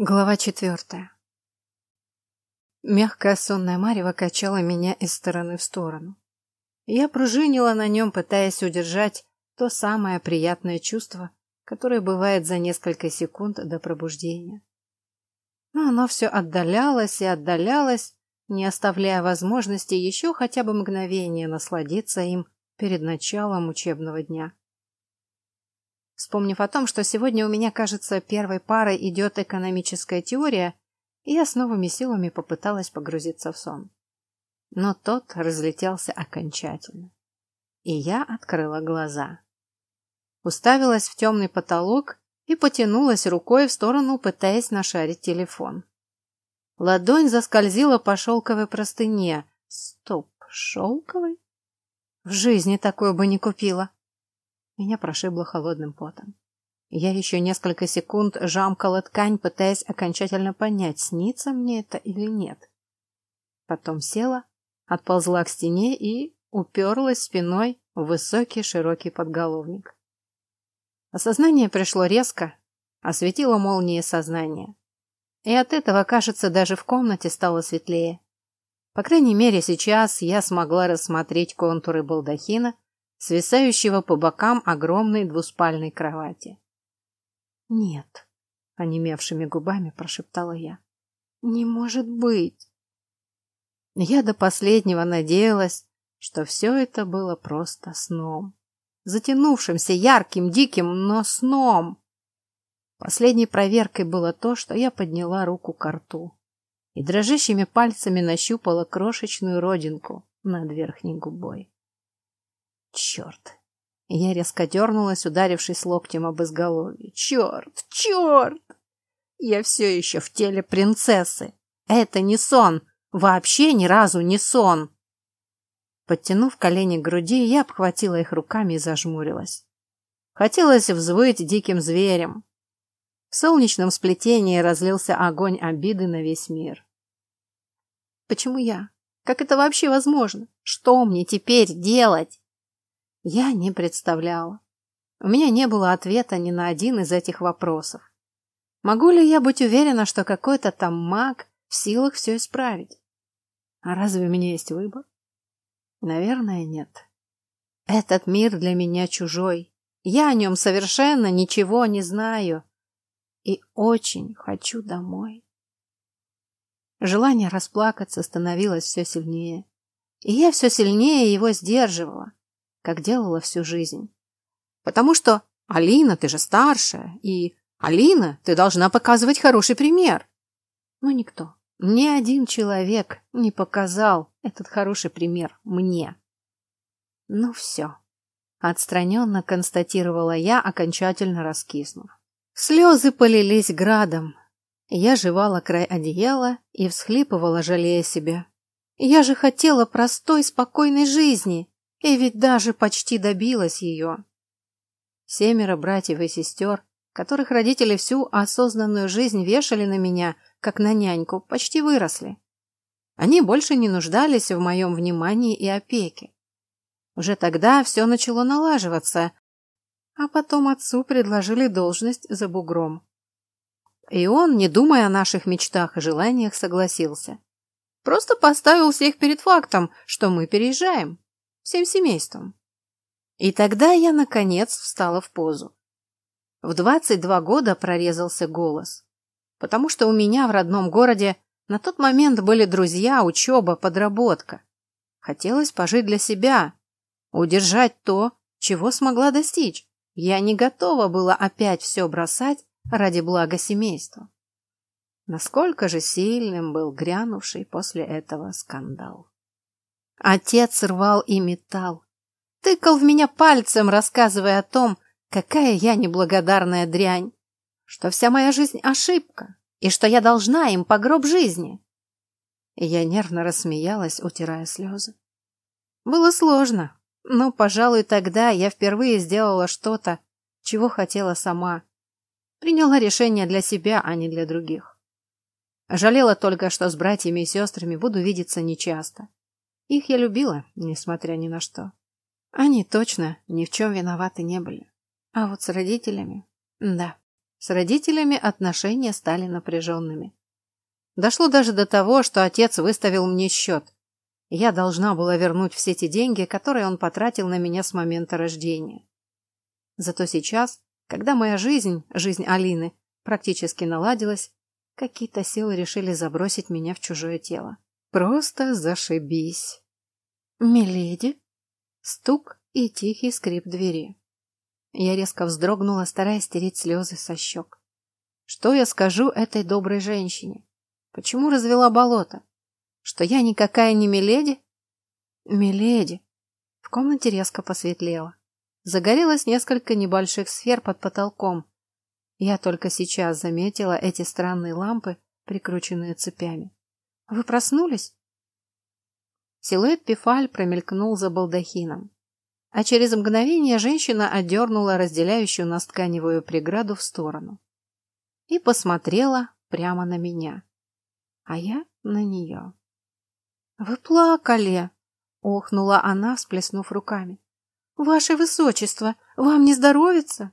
Глава четвертая. Мягкая сонная марево качала меня из стороны в сторону. Я пружинила на нем, пытаясь удержать то самое приятное чувство, которое бывает за несколько секунд до пробуждения. Но оно все отдалялось и отдалялось, не оставляя возможности еще хотя бы мгновение насладиться им перед началом учебного дня. Вспомнив о том, что сегодня у меня, кажется, первой парой идет экономическая теория, я с новыми силами попыталась погрузиться в сон. Но тот разлетелся окончательно. И я открыла глаза. Уставилась в темный потолок и потянулась рукой в сторону, пытаясь нашарить телефон. Ладонь заскользила по шелковой простыне. Стоп, шелковой? В жизни такое бы не купила. Меня прошибло холодным потом. Я еще несколько секунд жамкала ткань, пытаясь окончательно понять, снится мне это или нет. Потом села, отползла к стене и уперлась спиной в высокий широкий подголовник. Осознание пришло резко, осветило молнией сознания. И от этого, кажется, даже в комнате стало светлее. По крайней мере, сейчас я смогла рассмотреть контуры балдахина, свисающего по бокам огромной двуспальной кровати. «Нет», — онемевшими губами прошептала я. «Не может быть!» Я до последнего надеялась, что все это было просто сном. Затянувшимся, ярким, диким, но сном. Последней проверкой было то, что я подняла руку к рту и дрожащими пальцами нащупала крошечную родинку над верхней губой. Черт! Я резко дернулась, ударившись локтем об изголовье. Черт! Черт! Я все еще в теле принцессы. Это не сон. Вообще ни разу не сон. Подтянув колени к груди, я обхватила их руками и зажмурилась. Хотелось взвыть диким зверем. В солнечном сплетении разлился огонь обиды на весь мир. Почему я? Как это вообще возможно? Что мне теперь делать? Я не представляла. У меня не было ответа ни на один из этих вопросов. Могу ли я быть уверена, что какой-то там маг в силах все исправить? А разве у меня есть выбор? Наверное, нет. Этот мир для меня чужой. Я о нем совершенно ничего не знаю. И очень хочу домой. Желание расплакаться становилось все сильнее. И я все сильнее его сдерживала как делала всю жизнь. Потому что Алина, ты же старшая, и Алина, ты должна показывать хороший пример. Но никто, ни один человек не показал этот хороший пример мне. Ну все, отстраненно констатировала я, окончательно раскиснув. Слезы полились градом. Я жевала край одеяла и всхлипывала, жалея себя. Я же хотела простой, спокойной жизни. И ведь даже почти добилась ее. Семеро братьев и сестер, которых родители всю осознанную жизнь вешали на меня, как на няньку, почти выросли. Они больше не нуждались в моем внимании и опеке. Уже тогда все начало налаживаться, а потом отцу предложили должность за бугром. И он, не думая о наших мечтах и желаниях, согласился. Просто поставил всех перед фактом, что мы переезжаем всем семейством. И тогда я, наконец, встала в позу. В двадцать два года прорезался голос, потому что у меня в родном городе на тот момент были друзья, учеба, подработка. Хотелось пожить для себя, удержать то, чего смогла достичь. Я не готова была опять все бросать ради блага семейства. Насколько же сильным был грянувший после этого скандал. Отец рвал и металл. Тыкал в меня пальцем, рассказывая о том, какая я неблагодарная дрянь, что вся моя жизнь ошибка и что я должна им по гроб жизни. Я нервно рассмеялась, утирая слезы. Было сложно, но, пожалуй, тогда я впервые сделала что-то, чего хотела сама. Приняла решение для себя, а не для других. Жалела только, что с братьями и сестрами буду видеться нечасто. Их я любила, несмотря ни на что. Они точно ни в чем виноваты не были. А вот с родителями... Да, С родителями отношения стали напряженными. Дошло даже до того, что отец выставил мне счет. Я должна была вернуть все те деньги, которые он потратил на меня с момента рождения. Зато сейчас, когда моя жизнь, жизнь Алины, практически наладилась, какие-то силы решили забросить меня в чужое тело. Просто зашибись. «Миледи?» Стук и тихий скрип двери. Я резко вздрогнула, стараясь стереть слезы со щек. Что я скажу этой доброй женщине? Почему развела болото? Что я никакая не Миледи? Миледи. В комнате резко посветлело. Загорелось несколько небольших сфер под потолком. Я только сейчас заметила эти странные лампы, прикрученные цепями. Вы проснулись? Силуэт Пифаль промелькнул за балдахином. А через мгновение женщина отдернула разделяющую нас тканевую преграду в сторону. И посмотрела прямо на меня. А я на нее. «Вы плакали!» — охнула она, всплеснув руками. «Ваше высочество, вам не здоровится?»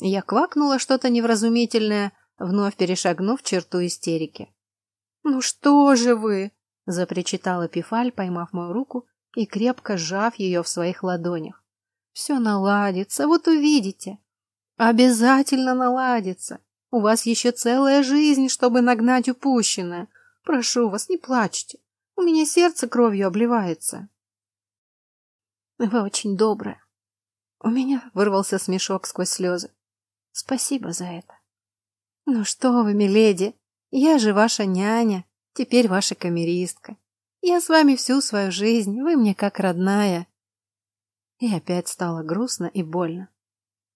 Я квакнула что-то невразумительное, вновь перешагнув черту истерики. «Ну что же вы!» запричитала Пифаль, поймав мою руку и крепко сжав ее в своих ладонях. Все наладится, вот увидите. Обязательно наладится. У вас еще целая жизнь, чтобы нагнать упущенное. Прошу вас, не плачьте. У меня сердце кровью обливается. Вы очень добрая. У меня вырвался смешок сквозь слезы. Спасибо за это. Ну что вы, миледи, я же ваша няня. Теперь ваша камеристка. Я с вами всю свою жизнь, вы мне как родная. И опять стало грустно и больно.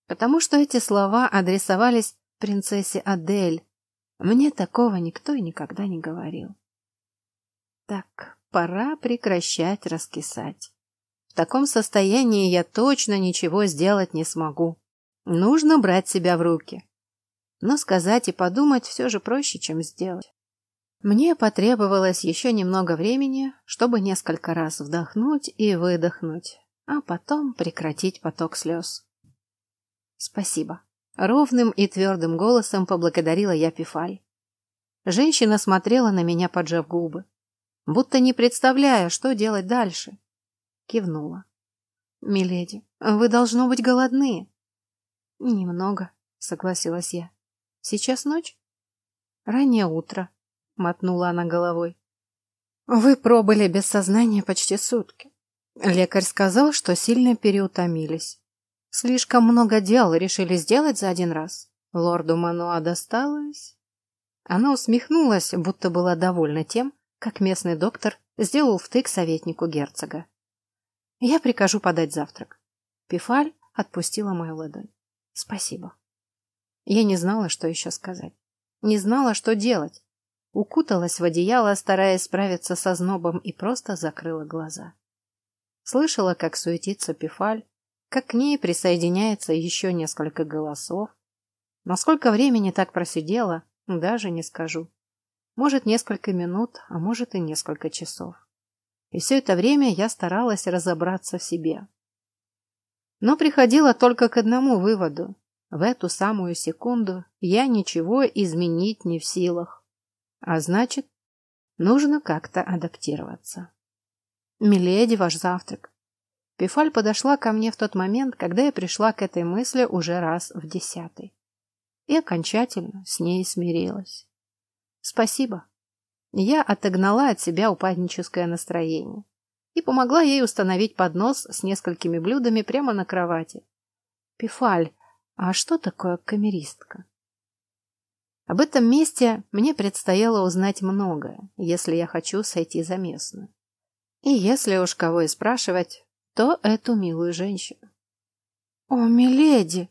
Потому что эти слова адресовались принцессе Адель. Мне такого никто и никогда не говорил. Так, пора прекращать раскисать. В таком состоянии я точно ничего сделать не смогу. Нужно брать себя в руки. Но сказать и подумать все же проще, чем сделать. Мне потребовалось еще немного времени, чтобы несколько раз вдохнуть и выдохнуть, а потом прекратить поток слез. Спасибо. Ровным и твердым голосом поблагодарила я Пифаль. Женщина смотрела на меня, поджав губы, будто не представляя, что делать дальше. Кивнула. «Миледи, вы, должно быть, голодны». «Немного», — согласилась я. «Сейчас ночь?» «Раннее утро», мотнула она головой. Вы пробыли без сознания почти сутки. Лекарь сказал, что сильно переутомились. Слишком много дел решили сделать за один раз. Лорду Мануа досталось. Она усмехнулась, будто была довольна тем, как местный доктор сделал втык советнику герцога. Я прикажу подать завтрак. Пифаль отпустила мою ладонь. Спасибо. Я не знала, что еще сказать. Не знала, что делать укуталась в одеяло, стараясь справиться со знобом, и просто закрыла глаза. Слышала, как суетится Пифаль, как к ней присоединяется еще несколько голосов. Но сколько времени так просидела, даже не скажу. Может, несколько минут, а может и несколько часов. И все это время я старалась разобраться в себе. Но приходила только к одному выводу. В эту самую секунду я ничего изменить не в силах. А значит, нужно как-то адаптироваться. «Миледи, ваш завтрак». Пифаль подошла ко мне в тот момент, когда я пришла к этой мысли уже раз в десятый. И окончательно с ней смирилась. «Спасибо». Я отогнала от себя упадническое настроение и помогла ей установить поднос с несколькими блюдами прямо на кровати. «Пифаль, а что такое камеристка?» Об этом месте мне предстояло узнать многое, если я хочу сойти за местную. И если уж кого и спрашивать, то эту милую женщину. «О, миледи!»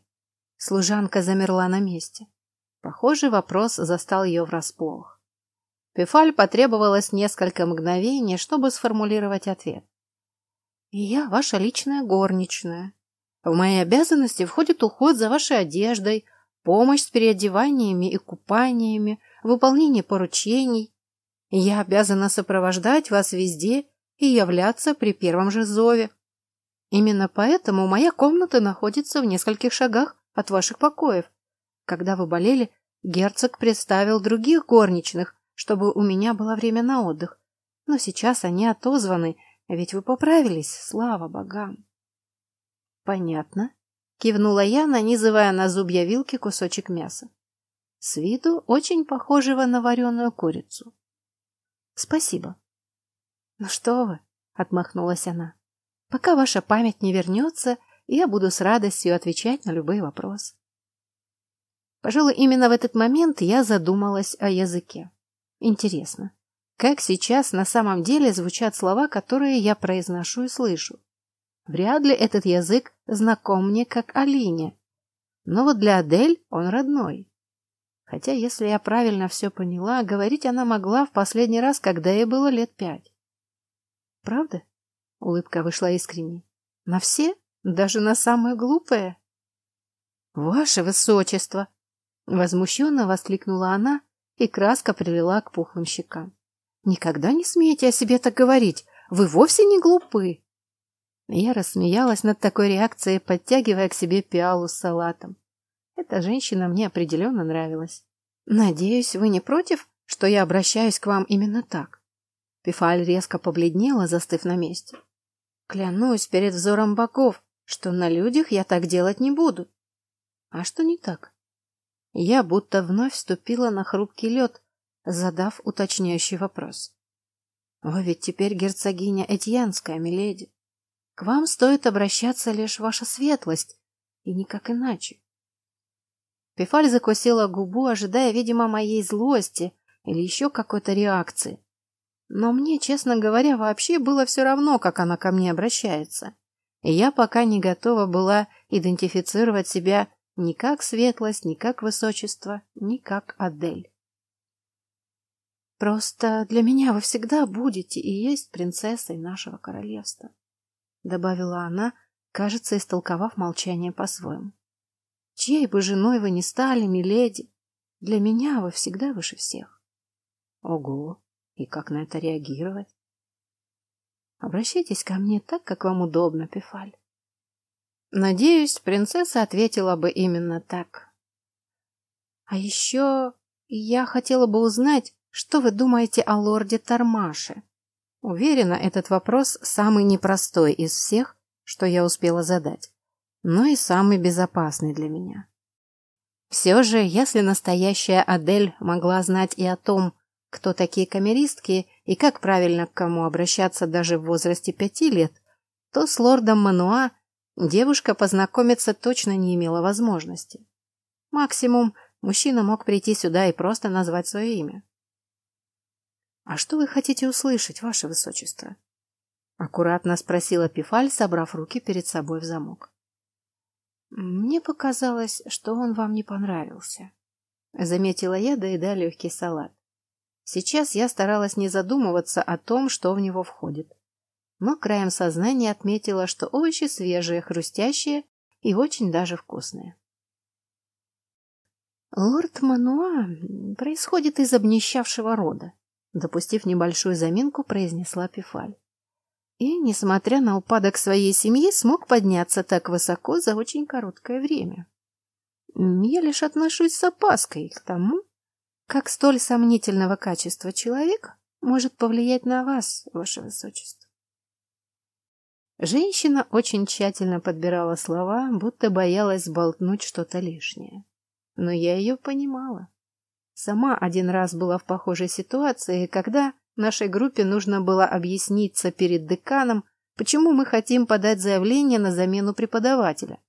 Служанка замерла на месте. Похожий вопрос застал ее врасплох. Пефаль потребовалось несколько мгновений, чтобы сформулировать ответ. «Я ваша личная горничная. В мои обязанности входит уход за вашей одеждой, помощь с переодеваниями и купаниями, выполнение поручений. Я обязана сопровождать вас везде и являться при первом же зове. Именно поэтому моя комната находится в нескольких шагах от ваших покоев. Когда вы болели, герцог представил других горничных, чтобы у меня было время на отдых. Но сейчас они отозваны, ведь вы поправились, слава богам. Понятно, кивнула я, нанизывая на зубья вилки кусочек мяса. С виду очень похожего на вареную курицу. Спасибо. Ну что вы, отмахнулась она. Пока ваша память не вернется, я буду с радостью отвечать на любые вопросы. Пожалуй, именно в этот момент я задумалась о языке. Интересно, как сейчас на самом деле звучат слова, которые я произношу и слышу? Вряд ли этот язык знаком мне как Алине. Но вот для Адель он родной. Хотя, если я правильно все поняла, говорить она могла в последний раз, когда ей было лет пять. Правда? Улыбка вышла искренней. На все? Даже на самые глупые? Ваше Высочество! Возмущенно воскликнула она, и краска прилила к пухлым щекам. Никогда не смейте о себе так говорить. Вы вовсе не глупы. Я рассмеялась над такой реакцией, подтягивая к себе пиалу с салатом. Эта женщина мне определенно нравилась. Надеюсь, вы не против, что я обращаюсь к вам именно так? Пифаль резко побледнела, застыв на месте. Клянусь перед взором богов, что на людях я так делать не буду. А что не так? Я будто вновь вступила на хрупкий лед, задав уточняющий вопрос. Вы ведь теперь герцогиня Этьянская, миледи. Вам стоит обращаться лишь ваша светлость, и никак иначе. Пифаль закусила губу, ожидая, видимо, моей злости или еще какой-то реакции. Но мне, честно говоря, вообще было все равно, как она ко мне обращается. И я пока не готова была идентифицировать себя ни как светлость, ни как высочество, ни как Адель. Просто для меня вы всегда будете и есть принцессой нашего королевства, добавила она, кажется, истолковав молчание по-своему. Чьей бы женой вы ни стали, миледи, для меня вы всегда выше всех. Ого, и как на это реагировать? Обращайтесь ко мне так, как вам удобно, Пефаль. Надеюсь, принцесса ответила бы именно так. А еще я хотела бы узнать, что вы думаете о лорде Тармаше. Уверена, этот вопрос самый непростой из всех, что я успела задать, но и самый безопасный для меня. Все же, если настоящая Адель могла знать и о том, кто такие камеристки и как правильно к кому обращаться даже в возрасте пяти лет, то с лордом Мануа девушка познакомиться точно не имела возможности. Максимум, мужчина мог прийти сюда и просто назвать свое имя. «А что вы хотите услышать, ваше высочество?» Аккуратно спросила Пифаль, собрав руки перед собой в замок. «Мне показалось, что он вам не понравился», — заметила я, доедая легкий салат. Сейчас я старалась не задумываться о том, что в него входит но краем сознания отметила, что овощи свежие, хрустящие и очень даже вкусные. Лорд Мануа происходит из обнищавшего рода, допустив небольшую заминку, произнесла Пифаль. И, несмотря на упадок своей семьи, смог подняться так высоко за очень короткое время. Я лишь отношусь с опаской к тому, как столь сомнительного качества человек может повлиять на вас, ваше высочество. Женщина очень тщательно подбирала слова, будто боялась сболтнуть что-то лишнее. Но я ее понимала. Сама один раз была в похожей ситуации, когда нашей группе нужно было объясниться перед деканом, почему мы хотим подать заявление на замену преподавателя.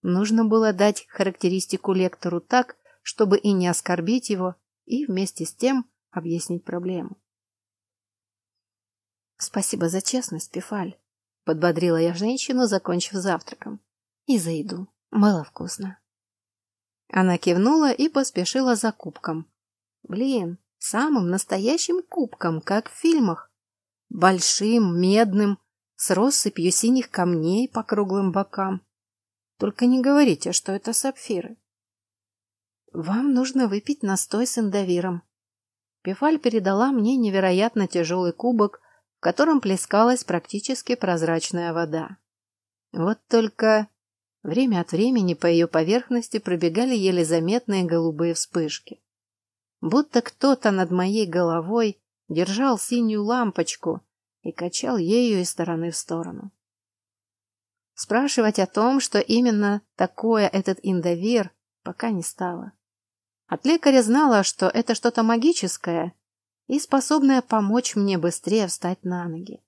Нужно было дать характеристику лектору так, чтобы и не оскорбить его, и вместе с тем объяснить проблему. Спасибо за честность, Пифаль. Подбодрила я женщину, закончив завтраком. И за еду. Было вкусно. Она кивнула и поспешила за кубком. Блин, самым настоящим кубком, как в фильмах. Большим, медным, с россыпью синих камней по круглым бокам. Только не говорите, что это сапфиры. Вам нужно выпить настой с индовиром. Пефаль передала мне невероятно тяжелый кубок котором плескалась практически прозрачная вода. Вот только Время от времени по ее поверхности пробегали еле заметные голубые вспышки. Будто кто-то над моей головой держал синюю лампочку и качал ею из стороны в сторону. Спрашивать о том, что именно такое этот индовир, пока не стало. От лекаря знала, что это что-то магическое и способное помочь мне быстрее встать на ноги.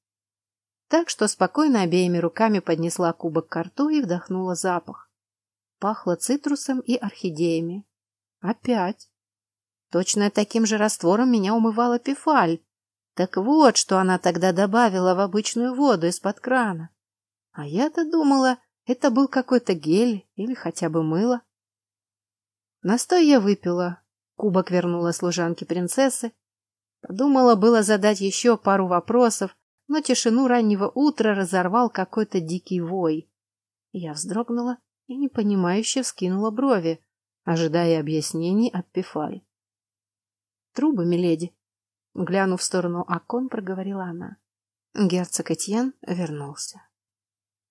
Так что спокойно обеими руками поднесла кубок к рту и вдохнула запах. Пахло цитрусом и орхидеями. Опять. Точно таким же раствором меня умывала пифаль. Так вот, что она тогда добавила в обычную воду из-под крана. А я-то думала, это был какой-то гель или хотя бы мыло. Настой я выпила. Кубок вернула служанке принцессы. Подумала было задать еще пару вопросов, но тишину раннего утра разорвал какой-то дикий вой. Я вздрогнула и непонимающе вскинула брови, ожидая объяснений от Пифаль. «Трубы, миледи!» Глянув в сторону окон, проговорила она. Герцог Этьен вернулся.